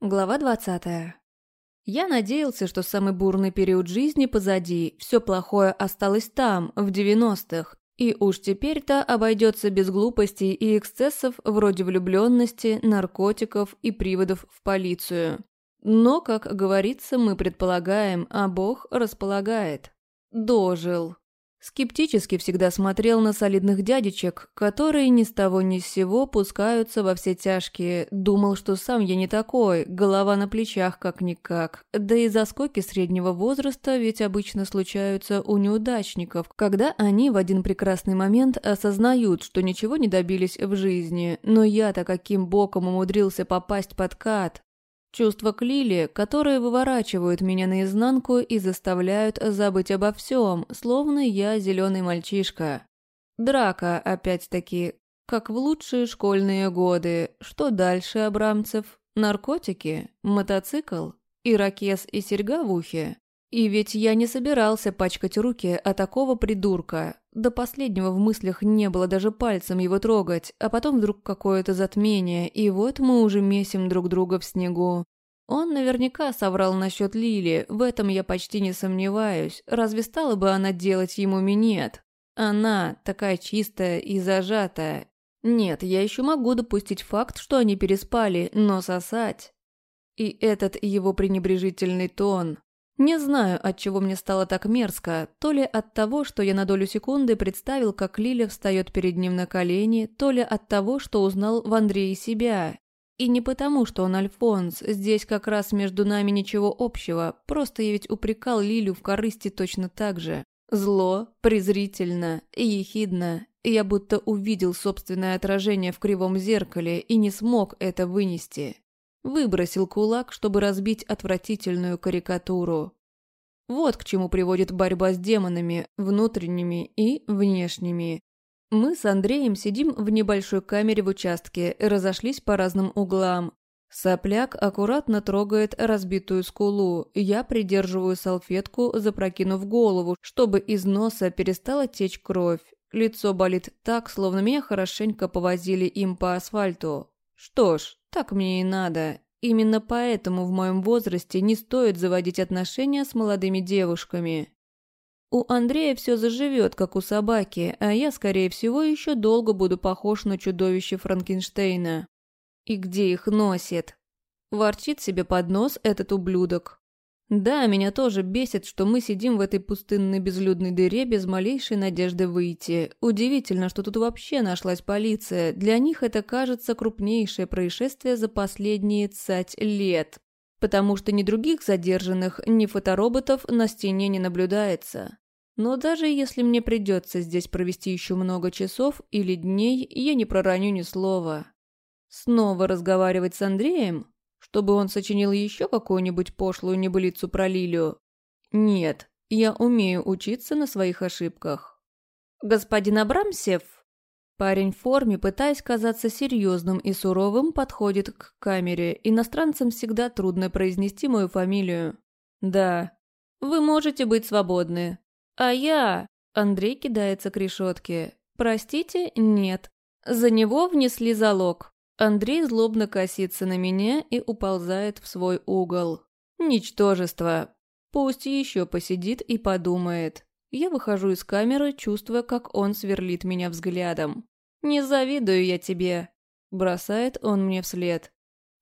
Глава 20. Я надеялся, что самый бурный период жизни позади, все плохое осталось там, в 90-х, и уж теперь-то обойдется без глупостей и эксцессов вроде влюбленности, наркотиков и приводов в полицию. Но, как говорится, мы предполагаем, а Бог располагает. Дожил. Скептически всегда смотрел на солидных дядечек, которые ни с того ни с сего пускаются во все тяжкие. Думал, что сам я не такой, голова на плечах как-никак. Да и заскоки среднего возраста ведь обычно случаются у неудачников, когда они в один прекрасный момент осознают, что ничего не добились в жизни. Но я-то каким боком умудрился попасть под кат? Чувства к Лиле, которые выворачивают меня наизнанку и заставляют забыть обо всем, словно я зеленый мальчишка. Драка, опять-таки, как в лучшие школьные годы. Что дальше, Абрамцев? Наркотики? Мотоцикл? Ирокез и серьга в ухе? И ведь я не собирался пачкать руки от такого придурка. До последнего в мыслях не было даже пальцем его трогать, а потом вдруг какое-то затмение, и вот мы уже месим друг друга в снегу. Он наверняка соврал насчет Лили, в этом я почти не сомневаюсь. Разве стала бы она делать ему минет? Она такая чистая и зажатая. Нет, я еще могу допустить факт, что они переспали, но сосать... И этот его пренебрежительный тон. Не знаю, от чего мне стало так мерзко, то ли от того, что я на долю секунды представил, как Лиля встает перед ним на колени, то ли от того, что узнал в Андрее себя. И не потому, что он Альфонс, здесь как раз между нами ничего общего, просто я ведь упрекал Лилю в корысти точно так же. Зло, презрительно и ехидно. Я будто увидел собственное отражение в кривом зеркале и не смог это вынести. Выбросил кулак, чтобы разбить отвратительную карикатуру. Вот к чему приводит борьба с демонами, внутренними и внешними. Мы с Андреем сидим в небольшой камере в участке разошлись по разным углам. Сопляк аккуратно трогает разбитую скулу. Я придерживаю салфетку, запрокинув голову, чтобы из носа перестала течь кровь. Лицо болит так, словно меня хорошенько повозили им по асфальту. Что ж, так мне и надо. Именно поэтому в моем возрасте не стоит заводить отношения с молодыми девушками. У Андрея все заживет, как у собаки, а я, скорее всего, еще долго буду похож на чудовище Франкенштейна. И где их носит? Ворчит себе под нос этот ублюдок. Да, меня тоже бесит, что мы сидим в этой пустынной безлюдной дыре без малейшей надежды выйти. Удивительно, что тут вообще нашлась полиция. Для них это кажется крупнейшее происшествие за последние цать лет. Потому что ни других задержанных, ни фотороботов на стене не наблюдается. Но даже если мне придется здесь провести еще много часов или дней, я не пророню ни слова. Снова разговаривать с Андреем? Чтобы он сочинил еще какую-нибудь пошлую небылицу про Лилию. Нет, я умею учиться на своих ошибках. Господин Абрамсев? Парень в форме, пытаясь казаться серьезным и суровым, подходит к камере. Иностранцам всегда трудно произнести мою фамилию. Да. Вы можете быть свободны. А я... Андрей кидается к решетке. Простите, нет. За него внесли залог. Андрей злобно косится на меня и уползает в свой угол. Ничтожество. Пусть еще посидит и подумает. Я выхожу из камеры, чувствуя, как он сверлит меня взглядом. «Не завидую я тебе», – бросает он мне вслед.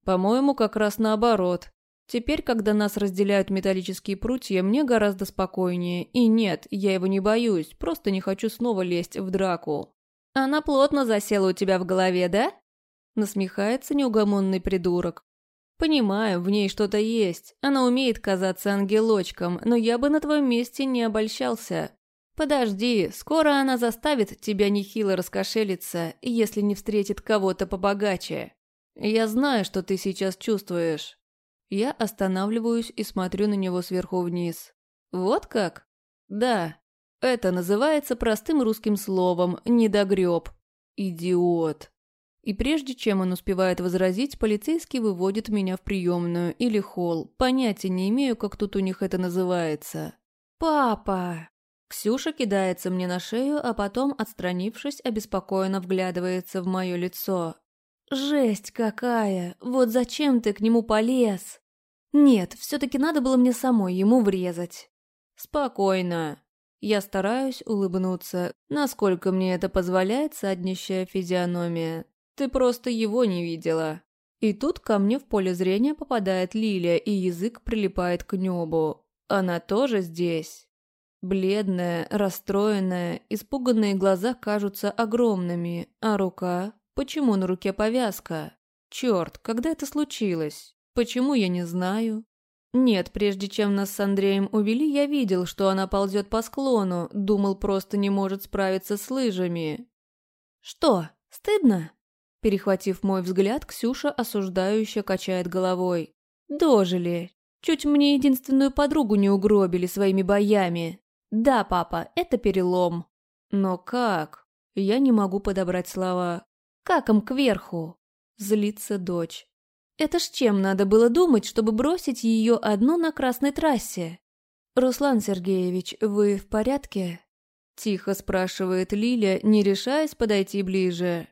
«По-моему, как раз наоборот. Теперь, когда нас разделяют металлические прутья, мне гораздо спокойнее. И нет, я его не боюсь, просто не хочу снова лезть в драку». «Она плотно засела у тебя в голове, да?» Насмехается неугомонный придурок. Понимаю, в ней что-то есть. Она умеет казаться ангелочком, но я бы на твоем месте не обольщался. Подожди, скоро она заставит тебя нехило раскошелиться, если не встретит кого-то побогаче. Я знаю, что ты сейчас чувствуешь. Я останавливаюсь и смотрю на него сверху вниз. Вот как? Да. Это называется простым русским словом «недогреб». Идиот. И прежде чем он успевает возразить, полицейский выводит меня в приемную или холл. Понятия не имею, как тут у них это называется. «Папа!» Ксюша кидается мне на шею, а потом, отстранившись, обеспокоенно вглядывается в мое лицо. Жесть какая! Вот зачем ты к нему полез? Нет, все-таки надо было мне самой ему врезать. Спокойно. Я стараюсь улыбнуться, насколько мне это позволяет саднищая физиономия. Ты просто его не видела. И тут ко мне в поле зрения попадает Лилия, и язык прилипает к небу. Она тоже здесь. Бледная, расстроенная, испуганные глаза кажутся огромными, а рука... Почему на руке повязка? Черт, когда это случилось? Почему я не знаю? Нет, прежде чем нас с Андреем увели, я видел, что она ползет по склону, думал, просто не может справиться с лыжами. Что, стыдно? Перехватив мой взгляд, Ксюша осуждающе качает головой. Дожили. Чуть мне единственную подругу не угробили своими боями. Да, папа, это перелом. Но как? Я не могу подобрать слова. Как им кверху? Злится дочь. Это ж чем надо было думать, чтобы бросить ее одну на красной трассе? Руслан Сергеевич, вы в порядке? Тихо спрашивает Лиля, не решаясь подойти ближе.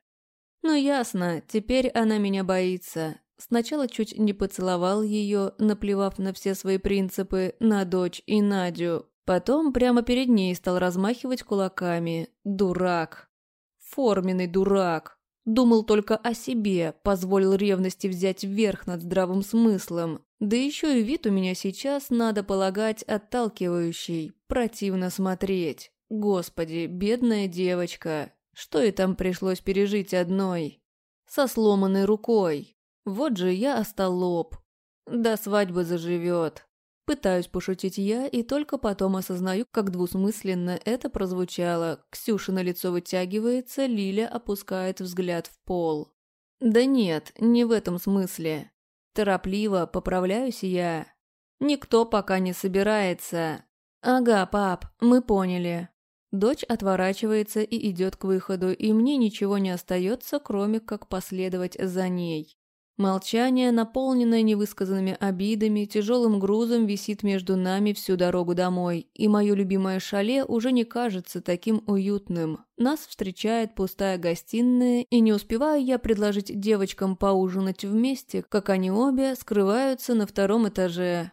Ну ясно, теперь она меня боится. Сначала чуть не поцеловал ее, наплевав на все свои принципы, на дочь и Надю. Потом прямо перед ней стал размахивать кулаками. Дурак. Форменный дурак. Думал только о себе, позволил ревности взять верх над здравым смыслом. Да еще и вид у меня сейчас, надо полагать, отталкивающий. Противно смотреть. Господи, бедная девочка. Что и там пришлось пережить одной. Со сломанной рукой. Вот же я остолоп. До свадьбы заживет. Пытаюсь пошутить я, и только потом осознаю, как двусмысленно это прозвучало. Ксюша на лицо вытягивается, Лиля опускает взгляд в пол. Да нет, не в этом смысле. Торопливо поправляюсь я. Никто пока не собирается. Ага, пап, мы поняли. Дочь отворачивается и идет к выходу, и мне ничего не остается, кроме как последовать за ней. Молчание, наполненное невысказанными обидами, тяжелым грузом висит между нами всю дорогу домой, и мое любимое шале уже не кажется таким уютным. Нас встречает пустая гостиная, и не успеваю я предложить девочкам поужинать вместе, как они обе скрываются на втором этаже.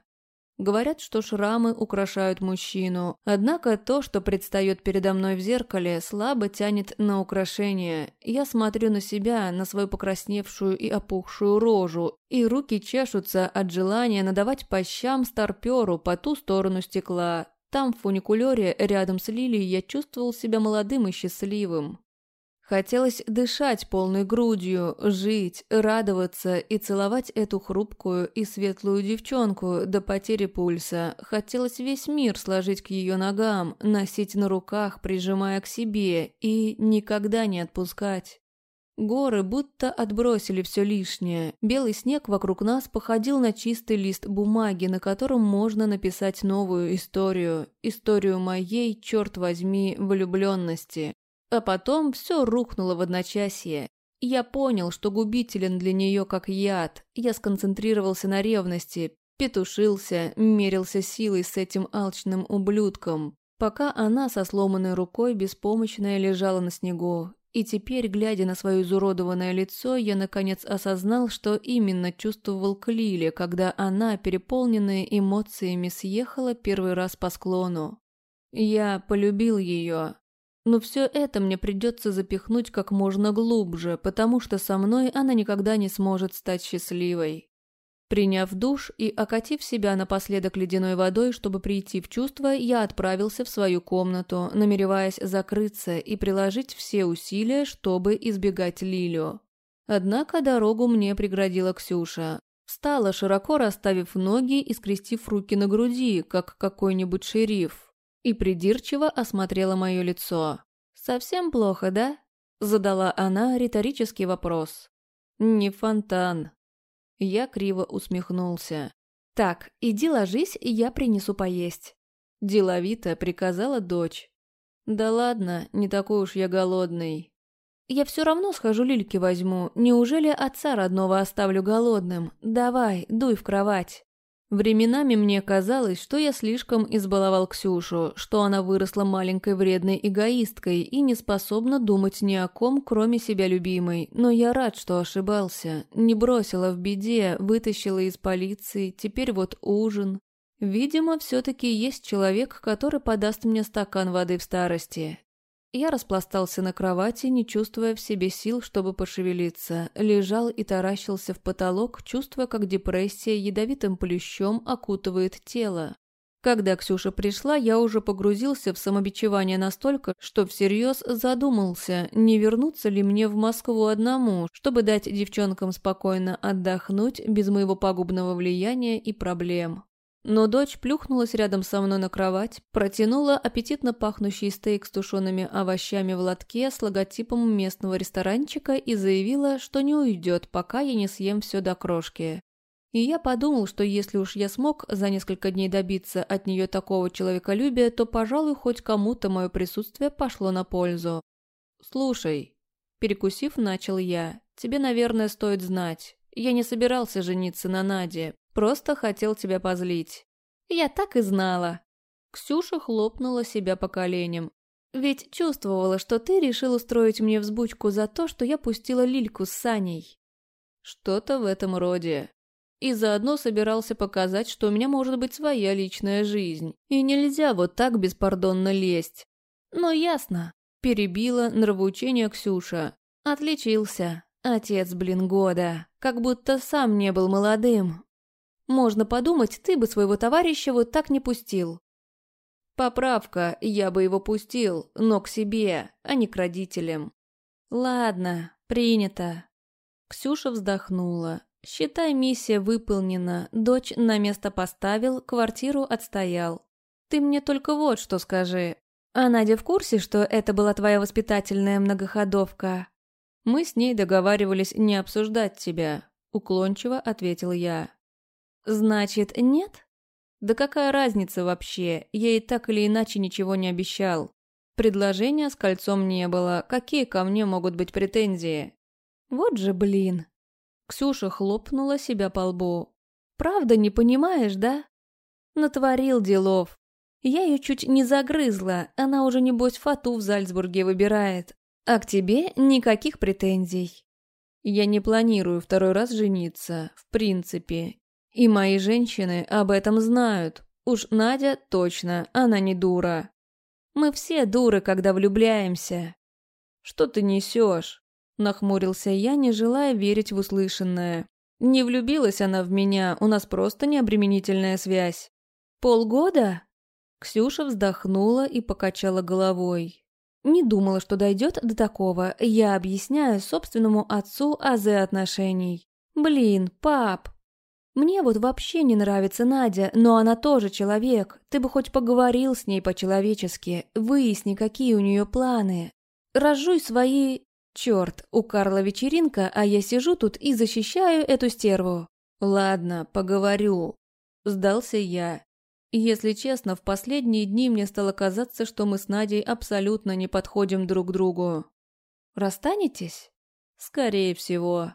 Говорят, что шрамы украшают мужчину, однако то, что предстает передо мной в зеркале, слабо тянет на украшение. Я смотрю на себя, на свою покрасневшую и опухшую рожу, и руки чешутся от желания надавать по щам старперу по ту сторону стекла. Там, в фуникулере, рядом с Лилией, я чувствовал себя молодым и счастливым. Хотелось дышать полной грудью, жить, радоваться и целовать эту хрупкую и светлую девчонку до потери пульса. Хотелось весь мир сложить к ее ногам, носить на руках, прижимая к себе и никогда не отпускать. Горы будто отбросили все лишнее. Белый снег вокруг нас походил на чистый лист бумаги, на котором можно написать новую историю. Историю моей, черт возьми, влюбленности. А потом все рухнуло в одночасье. Я понял, что губителен для нее как яд. Я сконцентрировался на ревности, петушился, мерился силой с этим алчным ублюдком, пока она со сломанной рукой беспомощная лежала на снегу. И теперь, глядя на свое изуродованное лицо, я наконец осознал, что именно чувствовал к Лиле, когда она, переполненная эмоциями, съехала первый раз по склону. Я полюбил ее, но все это мне придется запихнуть как можно глубже, потому что со мной она никогда не сможет стать счастливой. Приняв душ и окатив себя напоследок ледяной водой, чтобы прийти в чувство, я отправился в свою комнату, намереваясь закрыться и приложить все усилия, чтобы избегать Лилю. Однако дорогу мне преградила Ксюша. Встала, широко расставив ноги и скрестив руки на груди, как какой-нибудь шериф и придирчиво осмотрела мое лицо. «Совсем плохо, да?» – задала она риторический вопрос. «Не фонтан». Я криво усмехнулся. «Так, иди ложись, я принесу поесть». Деловито приказала дочь. «Да ладно, не такой уж я голодный». «Я все равно схожу Лильке возьму. Неужели отца родного оставлю голодным? Давай, дуй в кровать». Временами мне казалось, что я слишком избаловал Ксюшу, что она выросла маленькой вредной эгоисткой и не способна думать ни о ком, кроме себя любимой. Но я рад, что ошибался. Не бросила в беде, вытащила из полиции, теперь вот ужин. Видимо, все-таки есть человек, который подаст мне стакан воды в старости. Я распластался на кровати, не чувствуя в себе сил, чтобы пошевелиться. Лежал и таращился в потолок, чувствуя, как депрессия ядовитым плющом окутывает тело. Когда Ксюша пришла, я уже погрузился в самобичевание настолько, что всерьез задумался, не вернуться ли мне в Москву одному, чтобы дать девчонкам спокойно отдохнуть без моего пагубного влияния и проблем. Но дочь плюхнулась рядом со мной на кровать, протянула аппетитно пахнущий стейк с тушеными овощами в лотке с логотипом местного ресторанчика и заявила, что не уйдет, пока я не съем все до крошки. И я подумал, что если уж я смог за несколько дней добиться от нее такого человеколюбия, то, пожалуй, хоть кому-то мое присутствие пошло на пользу. «Слушай», – перекусив, начал я, – «тебе, наверное, стоит знать. Я не собирался жениться на Наде, Просто хотел тебя позлить. Я так и знала. Ксюша хлопнула себя по коленям. Ведь чувствовала, что ты решил устроить мне взбучку за то, что я пустила Лильку с Саней. Что-то в этом роде. И заодно собирался показать, что у меня может быть своя личная жизнь. И нельзя вот так беспардонно лезть. Но ясно. Перебила нравоучение Ксюша. Отличился. Отец, блин, года. Как будто сам не был молодым. Можно подумать, ты бы своего товарища вот так не пустил. Поправка, я бы его пустил, но к себе, а не к родителям. Ладно, принято. Ксюша вздохнула. Считай, миссия выполнена, дочь на место поставил, квартиру отстоял. Ты мне только вот что скажи. А Надя в курсе, что это была твоя воспитательная многоходовка? Мы с ней договаривались не обсуждать тебя, уклончиво ответил я. «Значит, нет?» «Да какая разница вообще? Я и так или иначе ничего не обещал. Предложения с кольцом не было. Какие ко мне могут быть претензии?» «Вот же блин!» Ксюша хлопнула себя по лбу. «Правда не понимаешь, да?» «Натворил делов. Я ее чуть не загрызла, она уже небось фату в Зальцбурге выбирает. А к тебе никаких претензий». «Я не планирую второй раз жениться, в принципе, и мои женщины об этом знают. Уж Надя точно, она не дура. Мы все дуры, когда влюбляемся. Что ты несешь? Нахмурился я, не желая верить в услышанное. Не влюбилась она в меня, у нас просто необременительная связь. Полгода? Ксюша вздохнула и покачала головой. Не думала, что дойдет до такого. Я объясняю собственному отцу азы отношений. Блин, пап, мне вот вообще не нравится Надя, но она тоже человек. Ты бы хоть поговорил с ней по-человечески, выясни, какие у нее планы. Разжуй свои... Черт, у Карла вечеринка, а я сижу тут и защищаю эту стерву. Ладно, поговорю. Сдался я. Если честно, в последние дни мне стало казаться, что мы с Надей абсолютно не подходим друг другу. Расстанетесь? Скорее всего.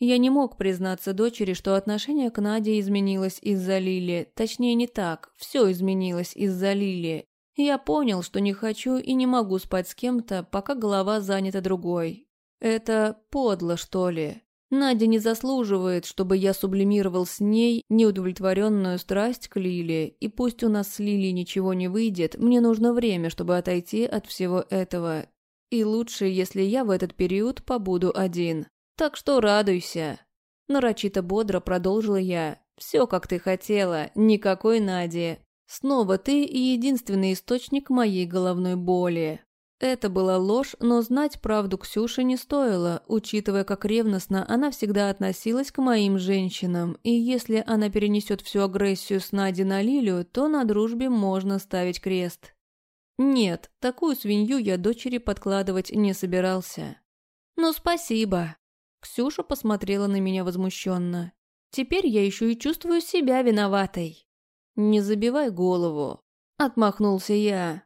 Я не мог признаться дочери, что отношение к Наде изменилось из-за Лили. Точнее, не так. Все изменилось из-за Лили. Я понял, что не хочу и не могу спать с кем-то, пока голова занята другой. Это подло, что ли? Надя не заслуживает, чтобы я сублимировал с ней неудовлетворенную страсть к Лиле, и пусть у нас с Лилей ничего не выйдет, мне нужно время, чтобы отойти от всего этого. И лучше, если я в этот период побуду один. Так что радуйся. Нарочито бодро продолжила я. Все, как ты хотела, никакой Нади. Снова ты и единственный источник моей головной боли. Это была ложь, но знать правду Ксюше не стоило, учитывая, как ревностно она всегда относилась к моим женщинам, и если она перенесет всю агрессию с Нади на Лилию, то на дружбе можно ставить крест. Нет, такую свинью я дочери подкладывать не собирался. «Ну, спасибо», Ксюша посмотрела на меня возмущенно. Теперь я еще и чувствую себя виноватой. «Не забивай голову», — отмахнулся я.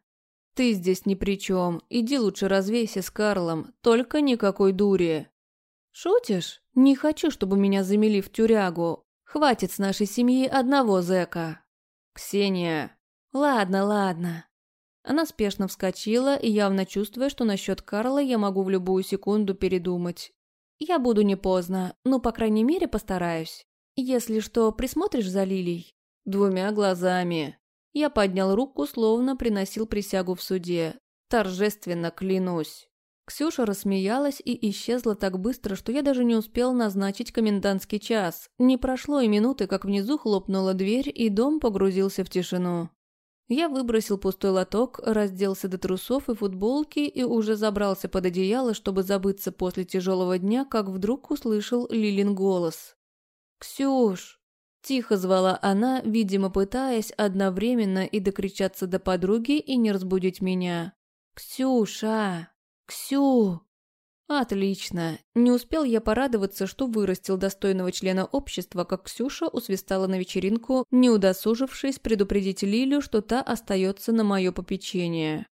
«Ты здесь ни при чем. Иди лучше развейся с Карлом, только никакой дури». «Шутишь? Не хочу, чтобы меня замели в тюрягу. Хватит с нашей семьи одного зэка. Ксения. Ладно, ладно. Она спешно вскочила, и явно чувствуя, что насчет Карла я могу в любую секунду передумать. Я буду не поздно, но, по крайней мере, постараюсь. Если что, присмотришь за Лилей? Двумя глазами. Я поднял руку, словно приносил присягу в суде. Торжественно клянусь. Ксюша рассмеялась и исчезла так быстро, что я даже не успел назначить комендантский час. Не прошло и минуты, как внизу хлопнула дверь, и дом погрузился в тишину. Я выбросил пустой лоток, разделся до трусов и футболки и уже забрался под одеяло, чтобы забыться после тяжелого дня, как вдруг услышал Лилин голос. «Ксюш!» – тихо звала она, видимо, пытаясь одновременно и докричаться до подруги и не разбудить меня. «Ксюша!» «Ксю!» «Отлично. Не успел я порадоваться, что вырастил достойного члена общества, как Ксюша усвистала на вечеринку, не удосужившись предупредить Лилю, что та остается на мое попечение.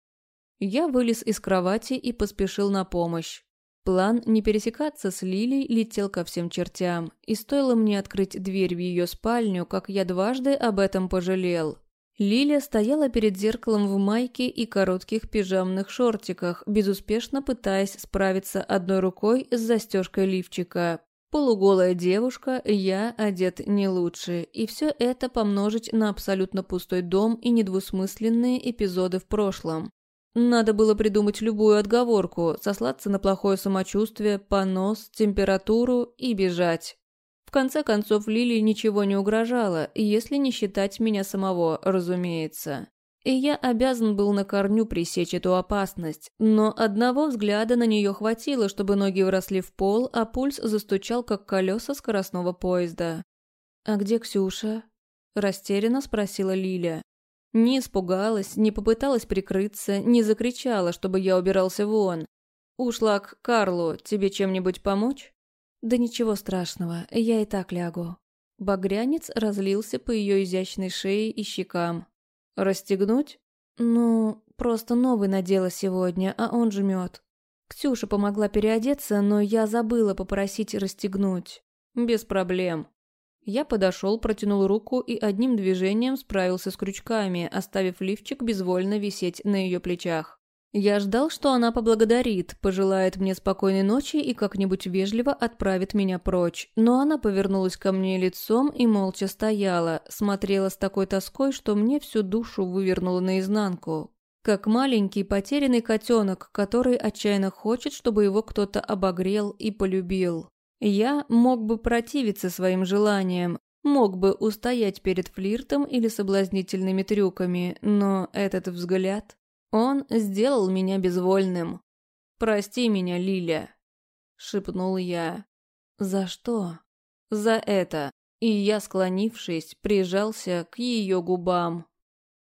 Я вылез из кровати и поспешил на помощь. План не пересекаться с Лилей летел ко всем чертям, и стоило мне открыть дверь в ее спальню, как я дважды об этом пожалел. Лиля стояла перед зеркалом в майке и коротких пижамных шортиках, безуспешно пытаясь справиться одной рукой с застежкой лифчика. Полуголая девушка, я одет не лучше, и все это помножить на абсолютно пустой дом и недвусмысленные эпизоды в прошлом. Надо было придумать любую отговорку, сослаться на плохое самочувствие, понос, температуру и бежать. Конце концов, Лилии ничего не угрожало, если не считать меня самого, разумеется. И я обязан был на корню пресечь эту опасность, но одного взгляда на нее хватило, чтобы ноги вросли в пол, а пульс застучал, как колеса скоростного поезда. «А где Ксюша?» – растерянно спросила Лиля. Не испугалась, не попыталась прикрыться, не закричала, чтобы я убирался вон. «Ушла к Карлу, тебе чем-нибудь помочь?» «Да ничего страшного, я и так лягу». Багрянец разлился по ее изящной шее и щекам. «Расстегнуть?» «Ну, просто новый надела сегодня, а он жмет». Ксюша помогла переодеться, но я забыла попросить расстегнуть. «Без проблем». Я подошел, протянул руку и одним движением справился с крючками, оставив лифчик безвольно висеть на ее плечах. Я ждал, что она поблагодарит, пожелает мне спокойной ночи и как-нибудь вежливо отправит меня прочь. Но она повернулась ко мне лицом и молча стояла, смотрела с такой тоской, что мне всю душу вывернула наизнанку. Как маленький потерянный котенок, который отчаянно хочет, чтобы его кто-то обогрел и полюбил. Я мог бы противиться своим желаниям, мог бы устоять перед флиртом или соблазнительными трюками, но этот взгляд... Он сделал меня безвольным. «Прости меня, Лиля», — шепнул я. «За что?» «За это». И я, склонившись, прижался к ее губам.